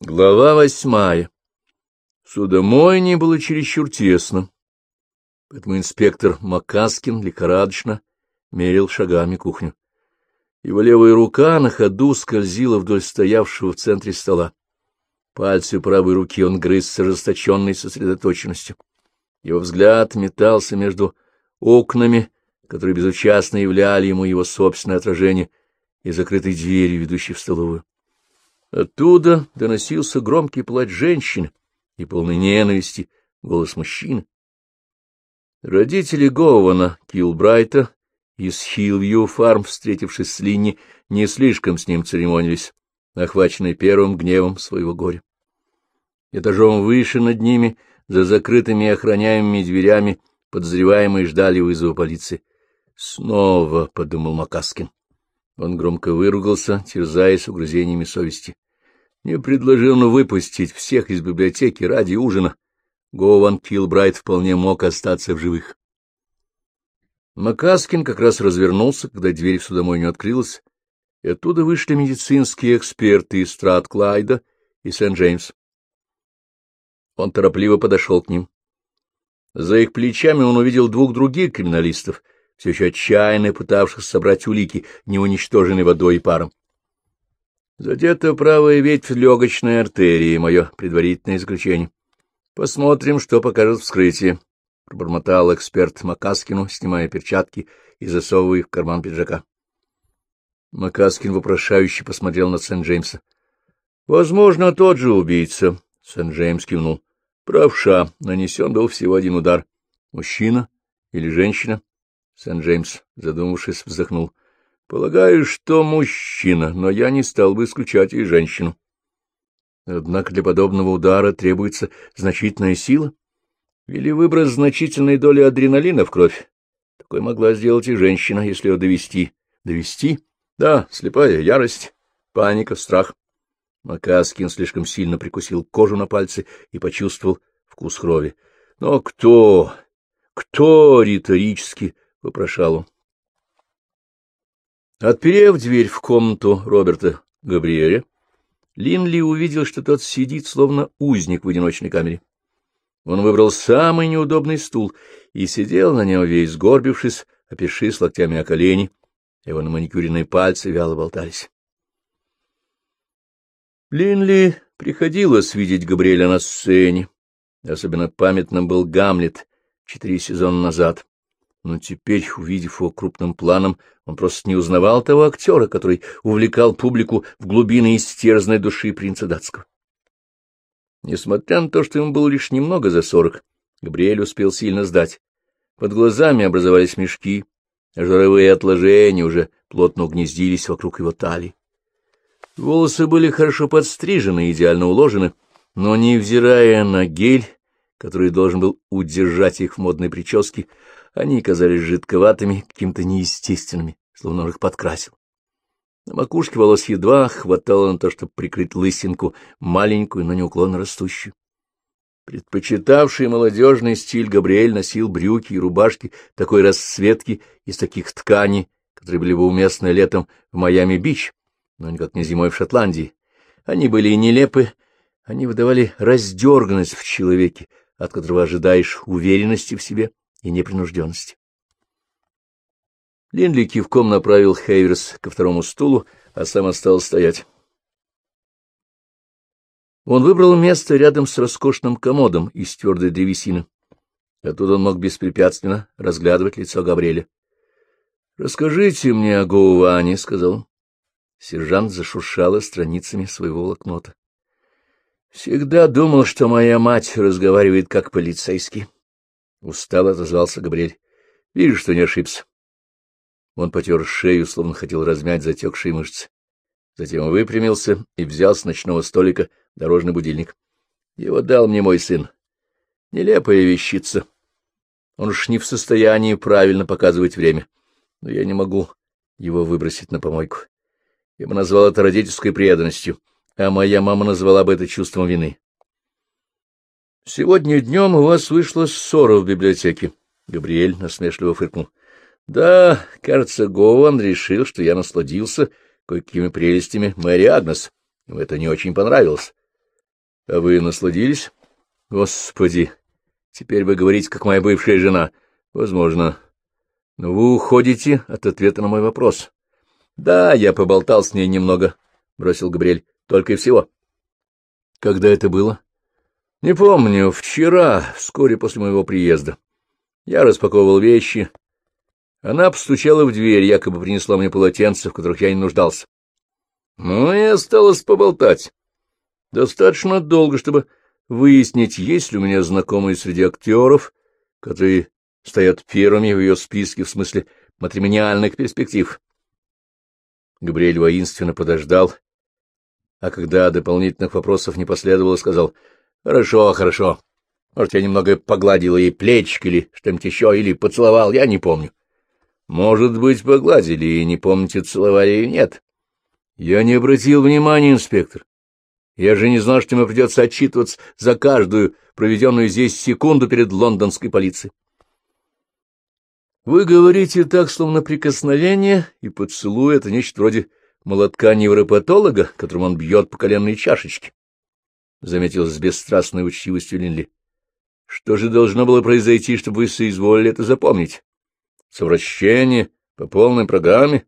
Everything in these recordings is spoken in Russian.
Глава восьмая. Судомойне было чересчур тесно, поэтому инспектор Макаскин лихорадочно мерил шагами кухню. Его левая рука на ходу скользила вдоль стоявшего в центре стола. Пальцы правой руки он грыз с ожесточенной сосредоточенностью. Его взгляд метался между окнами, которые безучастно являли ему его собственное отражение, и закрытой дверью, ведущей в столовую. Оттуда доносился громкий плач женщины и полный ненависти голос мужчины. Родители Гована Килбрайта из Хилвью фарм, встретившись с Линни, не слишком с ним церемонились, охваченные первым гневом своего горя. Этажом выше над ними, за закрытыми охраняемыми дверями, подозреваемые ждали вызова полиции. «Снова», — подумал Макаскин. Он громко выругался, терзаясь угрызениями совести. Не предложил он выпустить всех из библиотеки ради ужина. Гован Килбрайт вполне мог остаться в живых. Макаскин как раз развернулся, когда дверь в судомойню открылась, и оттуда вышли медицинские эксперты из Страт-Клайда и Сент-Джеймс. Он торопливо подошел к ним. За их плечами он увидел двух других криминалистов, все еще отчаянно пытавшихся собрать улики, не уничтоженные водой и паром. Задета правая ветвь легочной артерии, мое предварительное заключение. Посмотрим, что покажет вскрытие, — пробормотал эксперт Макаскину, снимая перчатки и засовывая их в карман пиджака. Макаскин вопрошающе посмотрел на Сент-Джеймса. — Возможно, тот же убийца, — Сент-Джеймс кивнул. — Правша, нанесен был всего один удар. — Мужчина или женщина? Сент-Джеймс, задумавшись, вздохнул. — Полагаю, что мужчина, но я не стал бы исключать и женщину. Однако для подобного удара требуется значительная сила. Или выброс значительной доли адреналина в кровь. Такой могла сделать и женщина, если ее довести. Довести? Да, слепая ярость, паника, страх. Макаскин слишком сильно прикусил кожу на пальце и почувствовал вкус крови. Но кто? Кто? — риторически вопрошал он. Отперев дверь в комнату Роберта Габриэля, Линли увидел, что тот сидит, словно узник в одиночной камере. Он выбрал самый неудобный стул и сидел на нем весь сгорбившись, опершись локтями о колени, его на маникюренные пальцы вяло болтались. Линли приходилось видеть Габриэля на сцене. Особенно памятным был Гамлет четыре сезона назад но теперь, увидев его крупным планом, он просто не узнавал того актера, который увлекал публику в глубины истерзанной души принца датского. Несмотря на то, что ему было лишь немного за сорок, Габриэль успел сильно сдать. Под глазами образовались мешки, а жировые отложения уже плотно угнездились вокруг его талии. Волосы были хорошо подстрижены и идеально уложены, но, невзирая на гель, который должен был удержать их в модной прическе, они казались жидковатыми, какими-то неестественными, словно он их подкрасил. На макушке волос едва хватало на то, чтобы прикрыть лысинку, маленькую, но неуклонно растущую. Предпочитавший молодежный стиль Габриэль носил брюки и рубашки такой расцветки из таких тканей, которые были бы уместны летом в Майами-Бич, но никак не зимой в Шотландии. Они были и нелепы, они выдавали раздерганность в человеке, от которого ожидаешь уверенности в себе и непринужденности. Линли кивком направил Хейверс ко второму стулу, а сам остался стоять. Он выбрал место рядом с роскошным комодом из твердой древесины. Оттуда он мог беспрепятственно разглядывать лицо Габриэля. — Расскажите мне о Гоуване, — сказал он. Сержант зашуршала страницами своего блокнота. — Всегда думал, что моя мать разговаривает как полицейский. Устало отозвался Габриэль. — Вижу, что не ошибся. Он потер шею, словно хотел размять затекшие мышцы. Затем выпрямился и взял с ночного столика дорожный будильник. Его дал мне мой сын. Нелепая вещица. Он уж не в состоянии правильно показывать время. Но я не могу его выбросить на помойку. Я бы назвал это родительской преданностью, а моя мама назвала бы это чувством вины. — Сегодня днем у вас вышла ссора в библиотеке. Габриэль насмешливо фыркнул. — Да, кажется, Гован решил, что я насладился кое-какими прелестями Мэри Агнес. Ему это не очень понравилось. — А вы насладились? — Господи! Теперь вы говорите, как моя бывшая жена. — Возможно. Но вы уходите от ответа на мой вопрос. — Да, я поболтал с ней немного, — бросил Габриэль. — Только и всего. — Когда это было? — Не помню. Вчера, вскоре после моего приезда. Я распаковывал вещи. Она постучала в дверь, якобы принесла мне полотенца, в которых я не нуждался. Ну и осталось поболтать. Достаточно долго, чтобы выяснить, есть ли у меня знакомые среди актеров, которые стоят первыми в ее списке в смысле матримониальных перспектив. Габриэль воинственно подождал, а когда дополнительных вопросов не последовало, сказал, — Хорошо, хорошо. Может, я немного погладил ей плечик или что-нибудь еще, или поцеловал, я не помню. Может быть, погладили и не помните, целовали или нет. Я не обратил внимания, инспектор. Я же не знал, что мне придется отчитываться за каждую проведенную здесь секунду перед лондонской полицией. Вы говорите так, словно прикосновение и поцелуй — это нечто вроде молотка невропатолога, которым он бьет по коленной чашечке, — заметил с бесстрастной учтивостью Линли. — Что же должно было произойти, чтобы вы соизволили это запомнить? Совращение по полной программе?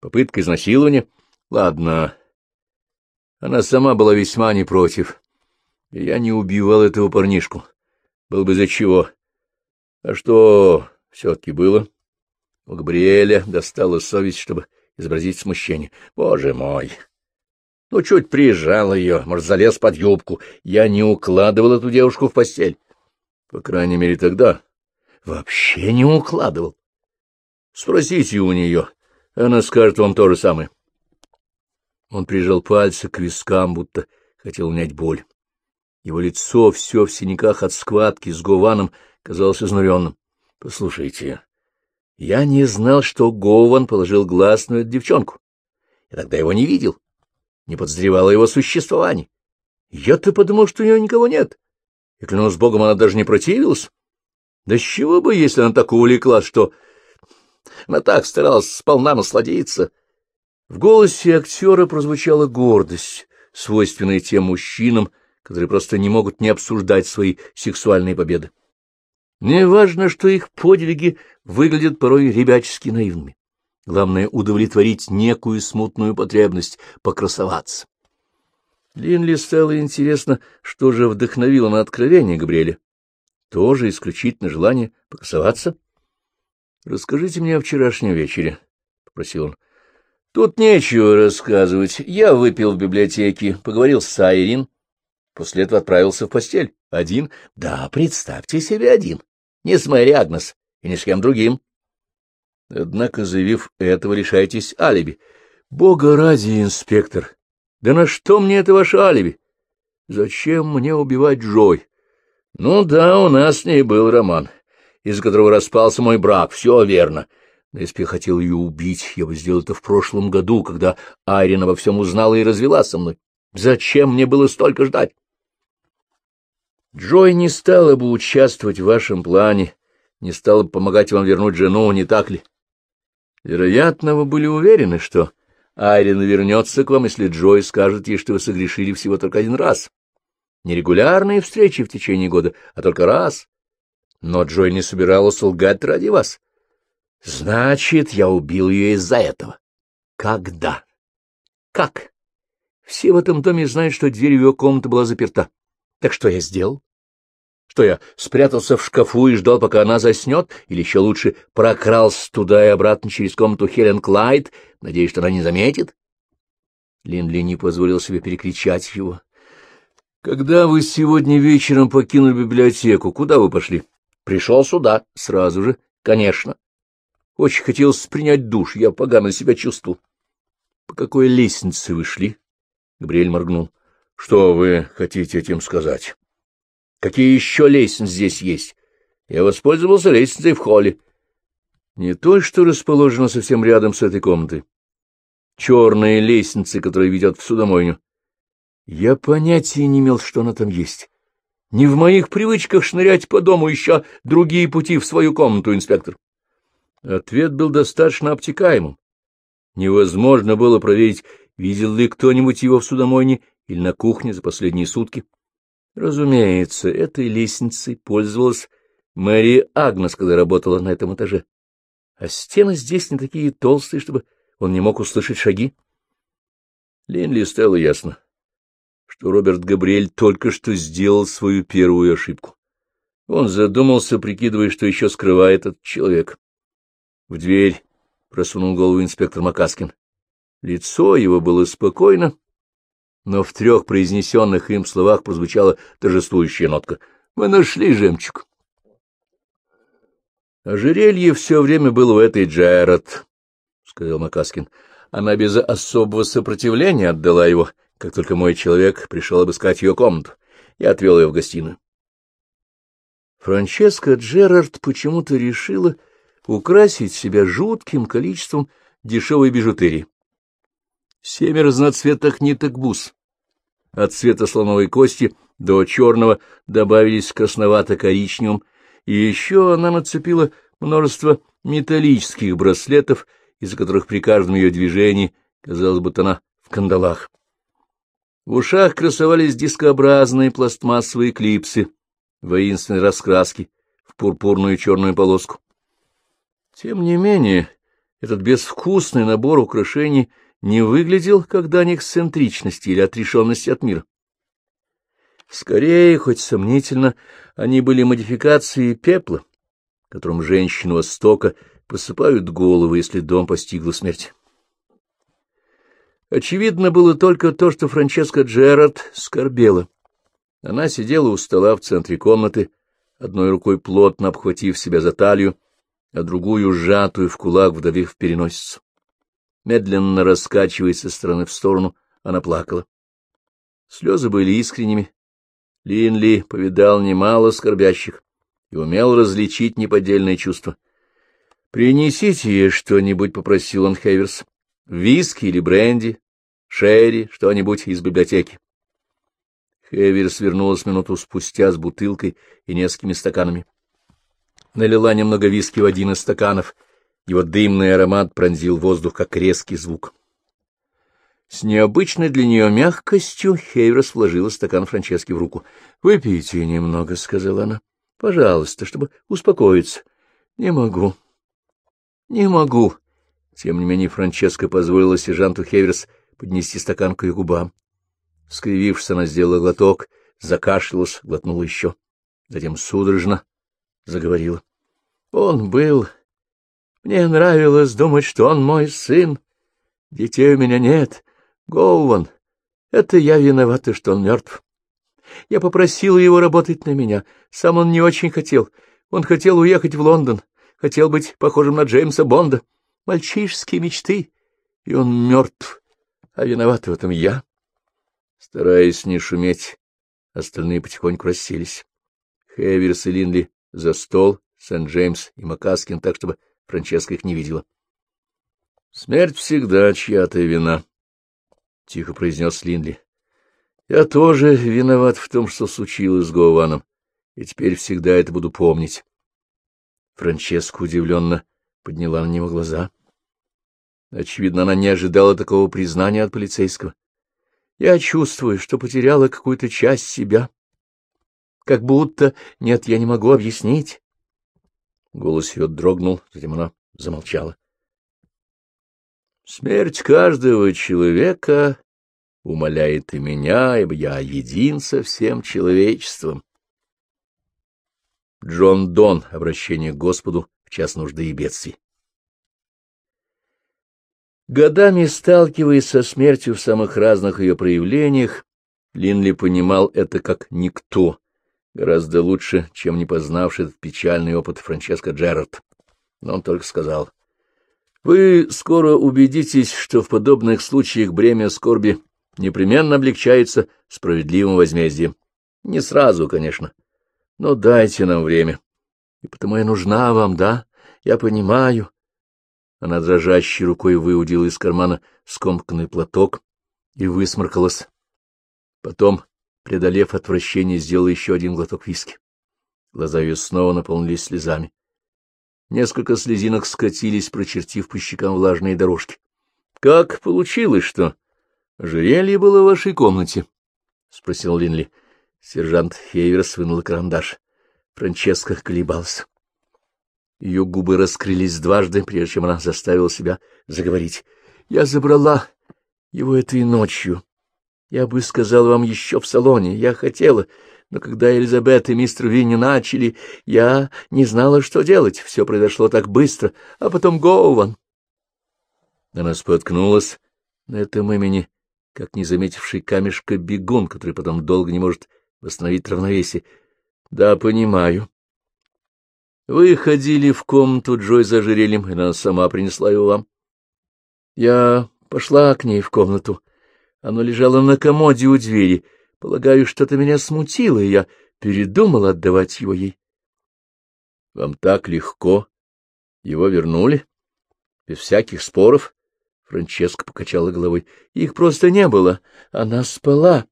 Попытка изнасилования? Ладно, она сама была весьма не против. Я не убивал этого парнишку. Был бы за чего. А что все-таки было? У Габриэля достала совесть, чтобы изобразить смущение. Боже мой! Ну, чуть прижал ее, может, залез под юбку. Я не укладывал эту девушку в постель. По крайней мере, тогда. Вообще не укладывал. Спросите у нее. Она скажет вам то же самое. Он прижал пальцы к вискам, будто хотел унять боль. Его лицо, все в синяках от схватки с Гованом, казалось изнуренным. — Послушайте, я не знал, что Гован положил глаз на эту девчонку. Я тогда его не видел, не подозревал о его существовании. Я-то подумал, что у нее никого нет. И, клянусь богом, она даже не противилась. Да с чего бы, если она так увлеклась, что... Она так старалась сполна насладиться. В голосе актера прозвучала гордость, свойственная тем мужчинам, которые просто не могут не обсуждать свои сексуальные победы. Не важно, что их подвиги выглядят порой ребячески наивными. Главное — удовлетворить некую смутную потребность покрасоваться. Линли стало интересно, что же вдохновило на откровение Габриэля. Тоже исключительно желание покрасоваться? — Расскажите мне о вчерашнем вечере, — попросил он. Тут нечего рассказывать. Я выпил в библиотеке, поговорил с Айрин. После этого отправился в постель. Один? Да, представьте себе один. Не с Мэри Агнес и ни с кем другим. Однако, заявив этого, лишаетесь алиби. Бога ради, инспектор! Да на что мне это ваше алиби? Зачем мне убивать Джой? Ну да, у нас с ней был роман, из которого распался мой брак, все верно. Но если бы я хотел ее убить, я бы сделал это в прошлом году, когда Айрина во всем узнала и развела со мной. Зачем мне было столько ждать? Джой не стала бы участвовать в вашем плане, не стала бы помогать вам вернуть жену, не так ли? Вероятно, вы были уверены, что Айрина вернется к вам, если Джой скажет ей, что вы согрешили всего только один раз. Нерегулярные встречи в течение года, а только раз. Но Джой не собиралась лгать ради вас. Значит, я убил ее из-за этого. Когда? Как? Все в этом доме знают, что дверь в ее комнату была заперта. Так что я сделал? Что я спрятался в шкафу и ждал, пока она заснет, или еще лучше прокрался туда и обратно через комнату Хелен Клайд, надеясь, что она не заметит? Линли не позволил себе перекричать его. — Когда вы сегодня вечером покинули библиотеку, куда вы пошли? — Пришел сюда. — Сразу же? — Конечно. Очень хотелось принять душ, я погано себя чувствовал. — По какой лестнице вы шли? — Габриэль моргнул. — Что вы хотите этим сказать? — Какие еще лестницы здесь есть? Я воспользовался лестницей в холле. Не той, что расположена совсем рядом с этой комнатой. Черная лестница, которая ведет в судомойню. Я понятия не имел, что она там есть. Не в моих привычках шнырять по дому еще другие пути в свою комнату, инспектор. Ответ был достаточно обтекаемым. Невозможно было проверить, видел ли кто-нибудь его в судомойне или на кухне за последние сутки. Разумеется, этой лестницей пользовалась Мэри Агнес, когда работала на этом этаже. А стены здесь не такие толстые, чтобы он не мог услышать шаги. Линли стало ясно, что Роберт Габриэль только что сделал свою первую ошибку. Он задумался, прикидывая, что еще скрывает этот человек. В дверь просунул голову инспектор Макаскин. Лицо его было спокойно, но в трех произнесенных им словах прозвучала торжествующая нотка. «Мы нашли жемчуг». «Ожерелье все время было у этой Джерард», — сказал Макаскин. «Она без особого сопротивления отдала его, как только мой человек пришел обыскать ее комнату. Я отвел ее в гостиную». Франческа Джерард почему-то решила украсить себя жутким количеством дешевой бижутерии. Семь разноцветных ниток бус. От цвета слоновой кости до черного добавились красновато-коричневым, и еще она нацепила множество металлических браслетов, из-за которых при каждом ее движении казалось, будто она в кандалах. В ушах красовались дискообразные пластмассовые клипсы воинственной раскраски в пурпурную черную полоску. Тем не менее, этот безвкусный набор украшений не выглядел как дань эксцентричности или отрешенности от мира. Скорее, хоть сомнительно, они были модификацией пепла, которым женщину Востока посыпают головы, если дом постигла смерть. Очевидно было только то, что Франческа Джерард скорбела. Она сидела у стола в центре комнаты, одной рукой плотно обхватив себя за талию, а другую сжатую в кулак вдавив переносицу. Медленно раскачиваясь со стороны в сторону, она плакала. Слезы были искренними. Линли повидал немало скорбящих и умел различить неподдельные чувства. — Принесите ей что-нибудь, — попросил он Хейверс. — Виски или бренди, шерри, что-нибудь из библиотеки. Хейверс вернулась минуту спустя с бутылкой и несколькими стаканами. Налила немного виски в один из стаканов — его дымный аромат пронзил воздух, как резкий звук. С необычной для нее мягкостью Хейверс вложила стакан Франчески в руку. — Выпейте немного, — сказала она. — Пожалуйста, чтобы успокоиться. — Не могу. — Не могу. Тем не менее Франческа позволила сержанту Хейверс поднести стакан к ее губам. Скривившись, она сделала глоток, закашлялась, глотнула еще. Затем судорожно заговорила. Он был мне нравилось думать, что он мой сын. Детей у меня нет. Гоуан, это я виновата, что он мертв. Я попросила его работать на меня. Сам он не очень хотел. Он хотел уехать в Лондон, хотел быть похожим на Джеймса Бонда. Мальчишеские мечты. И он мертв. А виновата в этом я. Стараясь не шуметь, остальные потихоньку расселись. Хеверс и Линли за стол, Сент-Джеймс и Макаскин так, чтобы Франческа их не видела. — Смерть всегда чья-то вина, — тихо произнес Линли. — Я тоже виноват в том, что случилось с Гоуваном, и теперь всегда это буду помнить. Франческа удивленно подняла на него глаза. Очевидно, она не ожидала такого признания от полицейского. Я чувствую, что потеряла какую-то часть себя. Как будто... Нет, я не могу объяснить. Голос ее дрогнул, затем она замолчала. Смерть каждого человека умоляет и меня, ибо я един со всем человечеством. Джон Дон. Обращение к Господу в час нужды и бедствий. Годами сталкиваясь со смертью в самых разных ее проявлениях, Линли понимал это как никто, гораздо лучше, чем не познавший этот печальный опыт Франческо Джерард. Но он только сказал, «Вы скоро убедитесь, что в подобных случаях бремя скорби непременно облегчается справедливым возмездием. Не сразу, конечно, но дайте нам время. И потому я нужна вам, да? Я понимаю». Она дрожащей рукой выудила из кармана скомканный платок и высморкалась. Потом преодолев отвращение, сделала еще один глоток виски. Глаза ее снова наполнились слезами. Несколько слезинок скатились, прочертив по щекам влажные дорожки. — Как получилось, что ожерелье было в вашей комнате? — спросил Линли. — Сержант Хейверс вынул карандаш. Франческа колебался. Ее губы раскрылись дважды, прежде чем она заставила себя заговорить. — Я забрала его этой ночью. Я бы сказал вам еще в салоне. Я хотела, но когда Элизабет и мистер Винни начали, я не знала, что делать. Все произошло так быстро. А потом Гоуван. Она споткнулась на этом имени, как не заметивший камешка бегун, который потом долго не может восстановить равновесие. — Да, понимаю. Вы ходили в комнату Джой за ожерельем, и она сама принесла его вам. Я пошла к ней в комнату. Оно лежало на комоде у двери. Полагаю, что-то меня смутило, и я передумала отдавать его ей. — Вам так легко? Его вернули? Без всяких споров? Франческа покачала головой. — Их просто не было. Она спала.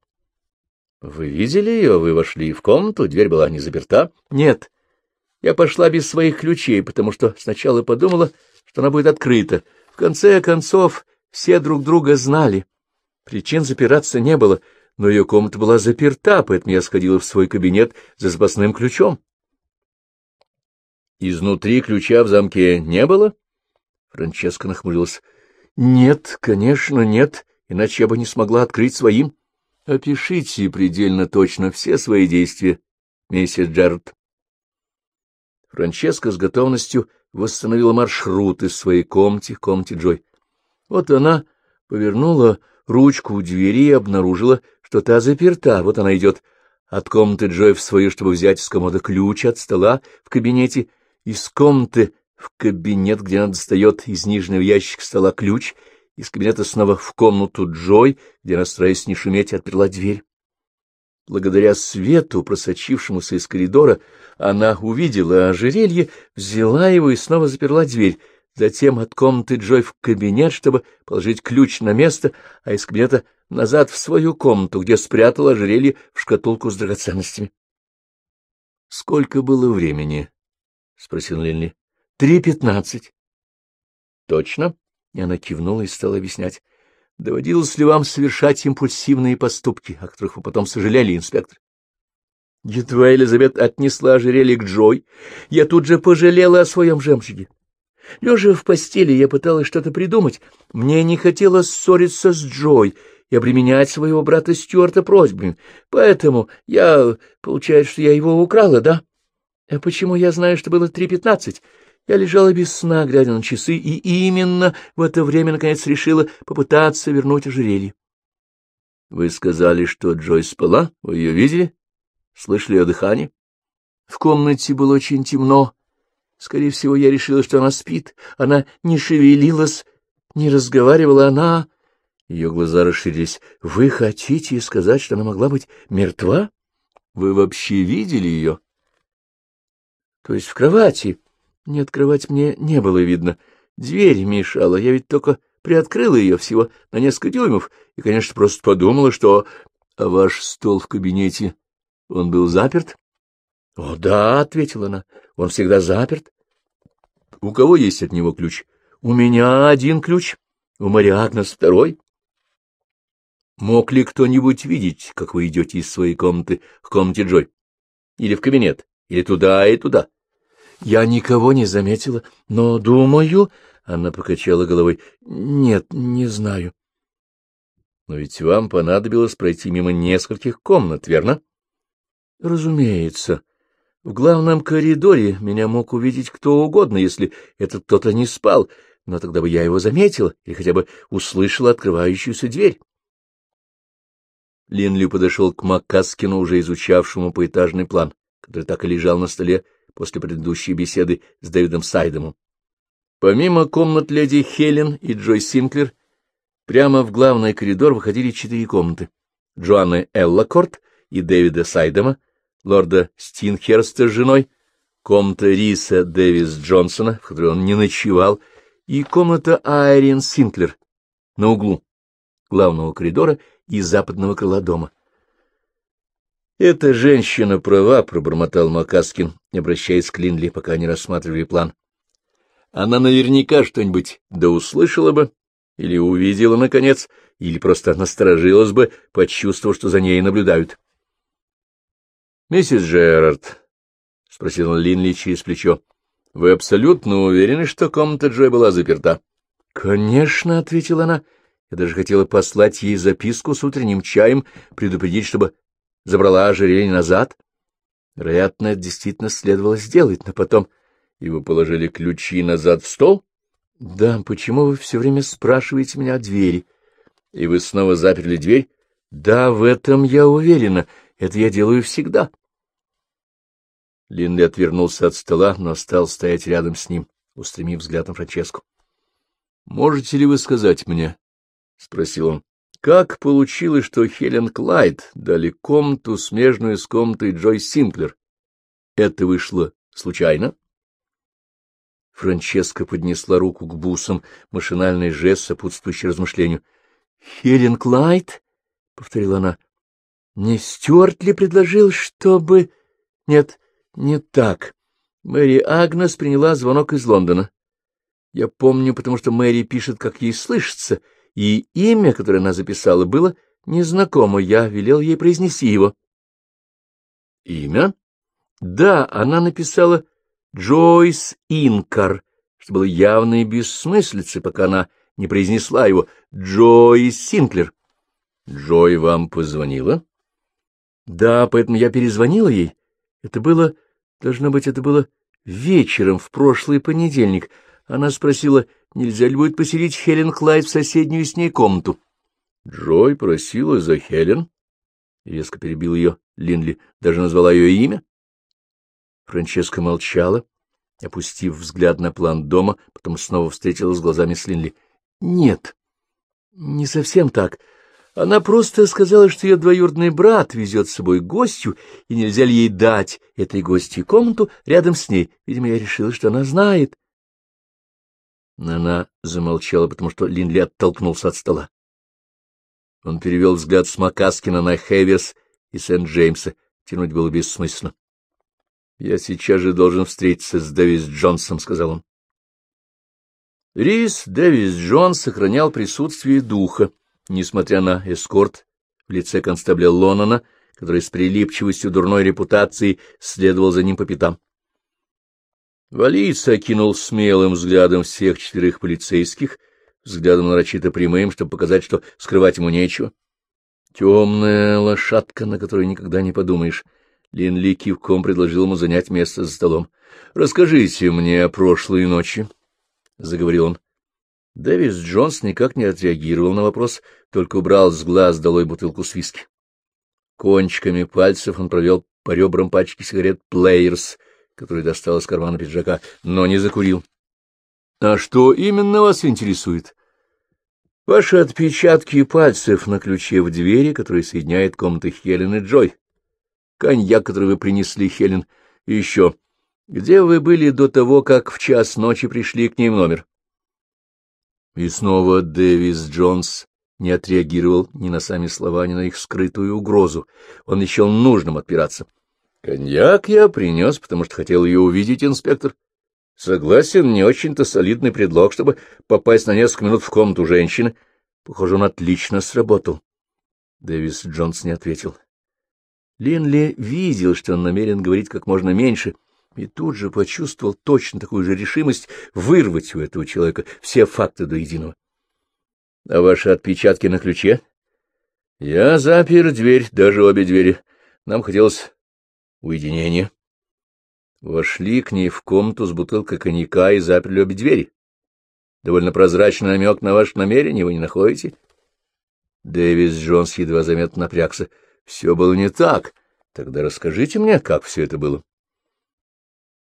— Вы видели ее? Вы вошли в комнату, дверь была не заперта? — Нет. Я пошла без своих ключей, потому что сначала подумала, что она будет открыта. В конце концов, все друг друга знали. Причин запираться не было, но ее комната была заперта, поэтому я сходила в свой кабинет за запасным ключом. Изнутри ключа в замке не было? Франческа нахмурилась. — Нет, конечно, нет, иначе я бы не смогла открыть своим. Опишите предельно точно все свои действия, миссис Джерд. Франческа с готовностью восстановила маршрут из своей комнаты к комнате Джой. Вот она повернула ручку у двери и обнаружила, что та заперта. Вот она идет от комнаты Джой в свою, чтобы взять из комода ключ от стола в кабинете, из комнаты в кабинет, где она достает из нижнего ящика стола ключ, из кабинета снова в комнату Джой, где она, стараясь не шуметь, отперла дверь. Благодаря свету, просочившемуся из коридора, она увидела ожерелье, взяла его и снова заперла дверь, затем от комнаты Джой в кабинет, чтобы положить ключ на место, а из кабинета назад в свою комнату, где спрятала ожерелье в шкатулку с драгоценностями. — Сколько было времени? — спросил Линли. — Три пятнадцать. — Точно? И она кивнула и стала объяснять. — Доводилось ли вам совершать импульсивные поступки, о которых вы потом сожалели, инспектор? Едва Элизабет отнесла ожерелье к Джой, я тут же пожалела о своем жемчуге. Лежа в постели, я пыталась что-то придумать. Мне не хотелось ссориться с Джой и обременять своего брата Стюарта просьбами. Поэтому я... Получается, что я его украла, да? А почему я знаю, что было три пятнадцать? Я лежала без сна, глядя на часы, и именно в это время, наконец, решила попытаться вернуть ожерелье. — Вы сказали, что Джой спала? Вы ее видели? Слышали ее дыхание? В комнате было очень темно. Скорее всего, я решила, что она спит. Она не шевелилась, не разговаривала. Она... Ее глаза расширились. Вы хотите сказать, что она могла быть мертва? Вы вообще видели ее? То есть в кровати? Нет, кровать мне не было видно. Дверь мешала. Я ведь только приоткрыла ее всего на несколько дюймов и, конечно, просто подумала, что... А ваш стол в кабинете он был заперт? — О, да, — ответила она, — он всегда заперт. — У кого есть от него ключ? — У меня один ключ, у Марии Агнес второй. — Мог ли кто-нибудь видеть, как вы идете из своей комнаты к комнате Джой? Или в кабинет? Или туда и туда? — Я никого не заметила, но, думаю... Она покачала головой. — Нет, не знаю. — Но ведь вам понадобилось пройти мимо нескольких комнат, верно? — Разумеется. В главном коридоре меня мог увидеть кто угодно, если этот кто-то не спал, но тогда бы я его заметила или хотя бы услышала открывающуюся дверь. Линли подошел к Маккаскину, уже изучавшему поэтажный план, который так и лежал на столе после предыдущей беседы с Дэвидом Сайдомом. Помимо комнат леди Хелен и Джой Синклер, прямо в главный коридор выходили четыре комнаты. Джоанны Эллакорт и Дэвида Сайдома, лорда Стинхерста с женой, комната Риса Дэвис Джонсона, в которой он не ночевал, и комната Айрин Синклер на углу главного коридора и западного крыла дома. «Эта женщина права», — пробормотал Макаскин, обращаясь к Линли, пока они рассматривали план. «Она наверняка что-нибудь да услышала бы, или увидела, наконец, или просто насторожилась бы, почувствовав, что за ней наблюдают. — Миссис Джерард, — спросил Линли через плечо, — вы абсолютно уверены, что комната Джой была заперта? — Конечно, — ответила она. Я даже хотела послать ей записку с утренним чаем, предупредить, чтобы забрала ожерелье назад. Вероятно, это действительно следовало сделать, но потом... И вы положили ключи назад в стол? — Да, почему вы все время спрашиваете меня о двери? — И вы снова заперли дверь? — Да, в этом я уверена. Это я делаю всегда. Линли отвернулся от стола, но стал стоять рядом с ним, устремив взгляд на Франческу. — Можете ли вы сказать мне, — спросил он, — как получилось, что Хелен Клайд дали комнату, смежную с комнатой Джой Симплер? Это вышло случайно? Франческа поднесла руку к бусам, машинальный жест, сопутствующий размышлению. — Хелен Клайд? — повторила она. — Не Стюарт ли предложил, чтобы... Нет, не так. Мэри Агнес приняла звонок из Лондона. Я помню, потому что Мэри пишет, как ей слышится, и имя, которое она записала, было незнакомо. Я велел ей произнести его. — Имя? — Да, она написала Джойс Инкар, что было явной бессмыслицей, пока она не произнесла его Джойс Синклер. — Джой вам позвонила? — Да, поэтому я перезвонила ей. Это было, должно быть, это было вечером в прошлый понедельник. Она спросила, нельзя ли будет поселить Хелен Клайд в соседнюю с ней комнату. Джой просила за Хелен. Резко перебил ее Линли, даже назвала ее имя. Франческа молчала, опустив взгляд на план дома, потом снова встретилась глазами с Линли. — Нет, не совсем так. Она просто сказала, что ее двоюродный брат везет с собой гостью, и нельзя ли ей дать этой гости комнату рядом с ней. Видимо, я решила, что она знает. Она замолчала, потому что Линли оттолкнулся от стола. Он перевел взгляд с Макаскина на Хеверс и Сент-Джеймса. Тянуть было бессмысленно. — Я сейчас же должен встретиться с Дэвис Джонсом, — сказал он. Рис Дэвис Джонс сохранял присутствие духа, несмотря на эскорт в лице констабля Лонона, который с прилипчивостью дурной репутации следовал за ним по пятам. Валиец окинул смелым взглядом всех четверых полицейских, взглядом нарочито прямым, чтобы показать, что скрывать ему нечего. Темная лошадка, на которую никогда не подумаешь. Линли кивком предложил ему занять место за столом. — Расскажите мне о прошлой ночи, — заговорил он. Дэвис Джонс никак не отреагировал на вопрос, только убрал с глаз долой бутылку с виски. Кончиками пальцев он провел по ребрам пачки сигарет «Плеерс», который достал из кармана пиджака, но не закурил. — А что именно вас интересует? — Ваши отпечатки пальцев на ключе в двери, который соединяет комнаты Хелен и Джой. Коньяк, который вы принесли, Хелен. И еще. Где вы были до того, как в час ночи пришли к ней в номер? И снова Дэвис Джонс не отреагировал ни на сами слова, ни на их скрытую угрозу. Он еще нужным отпираться. Коньяк я принес, потому что хотел ее увидеть, инспектор. Согласен, не очень-то солидный предлог, чтобы попасть на несколько минут в комнату женщины. Похоже, он отлично сработал. Дэвис Джонс не ответил. Линли видел, что он намерен говорить как можно меньше, и тут же почувствовал точно такую же решимость вырвать у этого человека все факты до единого. — А ваши отпечатки на ключе? — Я запер дверь, даже обе двери. Нам хотелось уединения. Вошли к ней в комнату с бутылкой коньяка и заперли обе двери. Довольно прозрачный намек на ваше намерение вы не находите? Дэвис Джонс едва заметно напрягся. Все было не так. Тогда расскажите мне, как все это было.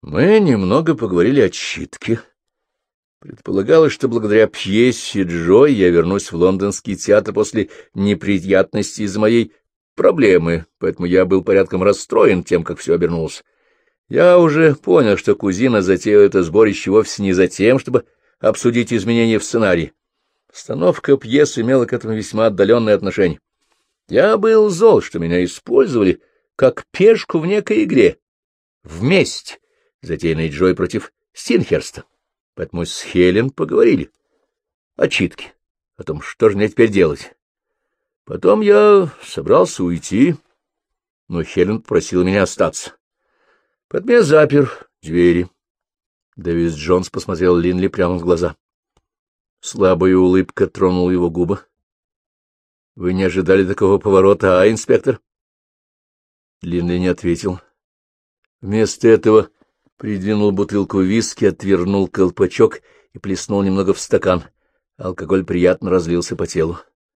Мы немного поговорили о читке. Предполагалось, что благодаря пьесе Джой я вернусь в лондонский театр после неприятностей из-за моей проблемы, поэтому я был порядком расстроен тем, как все обернулось. Я уже понял, что кузина затеяла это сборище вовсе не за тем, чтобы обсудить изменения в сценарии. Постановка пьесы имела к этому весьма отдаленное отношение. Я был зол, что меня использовали как пешку в некой игре. Вместе, затеянной Джой против Стинхерста. Поэтому с Хелен поговорили. О читке, о том, что же мне теперь делать. Потом я собрался уйти. но Хелен просила меня остаться. Подмен запер двери. Дэвис Джонс посмотрел Линли прямо в глаза. Слабая улыбка тронула его губы. — Вы не ожидали такого поворота, а, инспектор? Линли не ответил. Вместо этого придвинул бутылку виски, отвернул колпачок и плеснул немного в стакан. Алкоголь приятно разлился по телу.